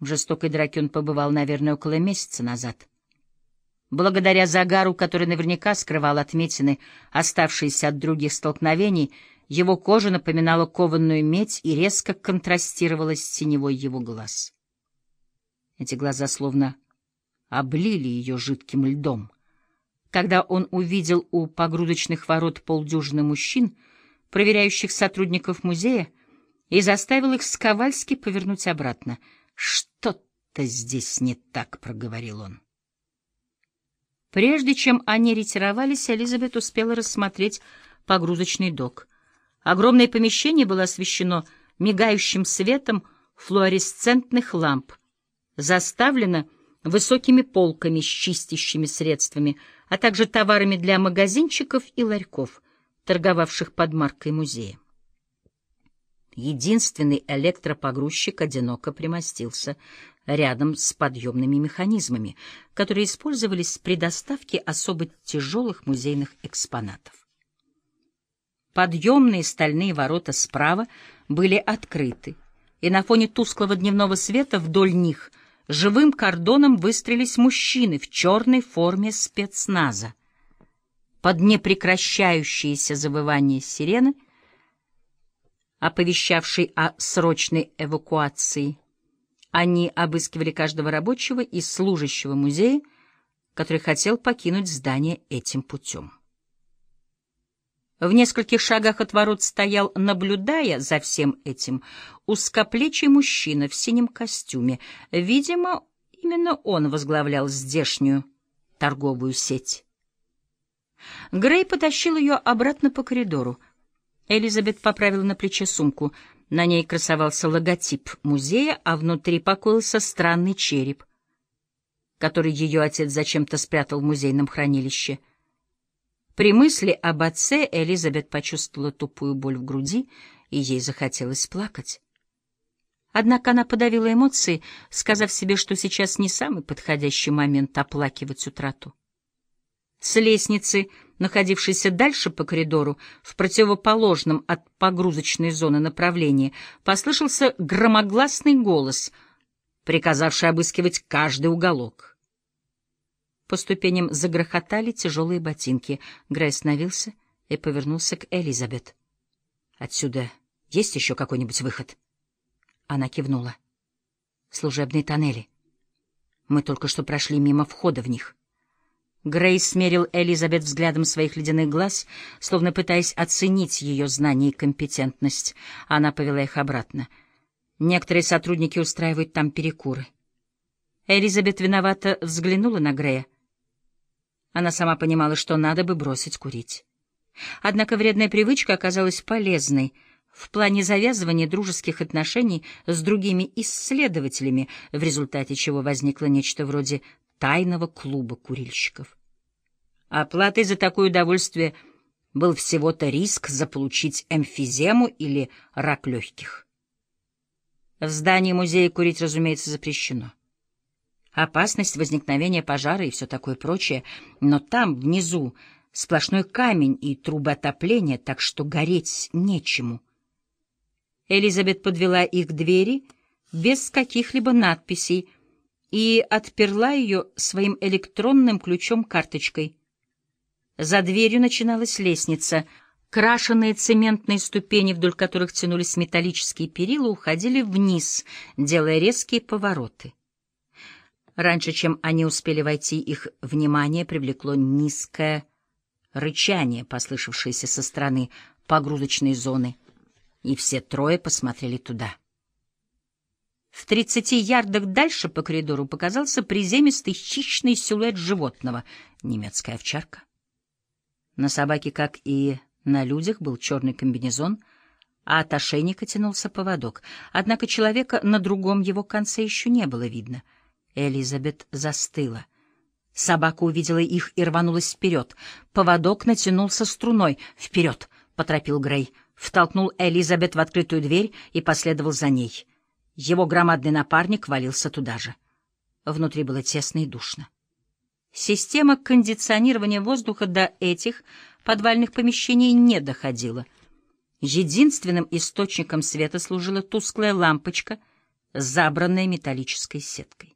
В жестокой драке он побывал, наверное, около месяца назад. Благодаря загару, который наверняка скрывал отметины, оставшиеся от других столкновений, его кожа напоминала кованную медь и резко контрастировала с теневой его глаз. Эти глаза словно облили ее жидким льдом. Когда он увидел у погрудочных ворот полдюжины мужчин, проверяющих сотрудников музея, и заставил их сковальски повернуть обратно. «Что-то здесь не так», — проговорил он. Прежде чем они ретировались, Элизабет успела рассмотреть погрузочный док. Огромное помещение было освещено мигающим светом флуоресцентных ламп, заставлено высокими полками с чистящими средствами, а также товарами для магазинчиков и ларьков, торговавших под маркой музея. Единственный электропогрузчик одиноко примостился рядом с подъемными механизмами, которые использовались при доставке особо тяжелых музейных экспонатов. Подъемные стальные ворота справа были открыты, и на фоне тусклого дневного света вдоль них живым кордоном выстрелились мужчины в черной форме спецназа. Под непрекращающееся завывание сирены, оповещавшей о срочной эвакуации, они обыскивали каждого рабочего и служащего музея, который хотел покинуть здание этим путем. В нескольких шагах от ворот стоял, наблюдая за всем этим, узкоплечий мужчина в синем костюме. Видимо, именно он возглавлял здешнюю торговую сеть. Грей потащил ее обратно по коридору. Элизабет поправила на плече сумку — на ней красовался логотип музея, а внутри покоился странный череп, который ее отец зачем-то спрятал в музейном хранилище. При мысли об отце Элизабет почувствовала тупую боль в груди, и ей захотелось плакать. Однако она подавила эмоции, сказав себе, что сейчас не самый подходящий момент оплакивать утрату. С лестницы находившийся дальше по коридору, в противоположном от погрузочной зоны направлении, послышался громогласный голос, приказавший обыскивать каждый уголок. По ступеням загрохотали тяжелые ботинки. Грей остановился и повернулся к Элизабет. «Отсюда есть еще какой-нибудь выход?» Она кивнула. «Служебные тоннели. Мы только что прошли мимо входа в них». Грейс смерил Элизабет взглядом своих ледяных глаз, словно пытаясь оценить ее знания и компетентность. Она повела их обратно. Некоторые сотрудники устраивают там перекуры. Элизабет виновато взглянула на Грея. Она сама понимала, что надо бы бросить курить. Однако вредная привычка оказалась полезной в плане завязывания дружеских отношений с другими исследователями, в результате чего возникло нечто вроде тайного клуба курильщиков. Оплатой за такое удовольствие был всего-то риск заполучить эмфизему или рак легких. В здании музея курить, разумеется, запрещено. Опасность возникновения пожара и все такое прочее, но там, внизу, сплошной камень и трубы отопления, так что гореть нечему. Элизабет подвела их к двери без каких-либо надписей, и отперла ее своим электронным ключом-карточкой. За дверью начиналась лестница. Крашеные цементные ступени, вдоль которых тянулись металлические перила, уходили вниз, делая резкие повороты. Раньше, чем они успели войти, их внимание привлекло низкое рычание, послышавшееся со стороны погрузочной зоны, и все трое посмотрели туда. В тридцати ярдах дальше по коридору показался приземистый хищный силуэт животного — немецкая овчарка. На собаке, как и на людях, был черный комбинезон, а от ошейника тянулся поводок. Однако человека на другом его конце еще не было видно. Элизабет застыла. Собака увидела их и рванулась вперед. Поводок натянулся струной. «Вперед!» — поторопил Грей. Втолкнул Элизабет в открытую дверь и последовал за ней — его громадный напарник валился туда же. Внутри было тесно и душно. Система кондиционирования воздуха до этих подвальных помещений не доходила. Единственным источником света служила тусклая лампочка, забранное металлической сеткой.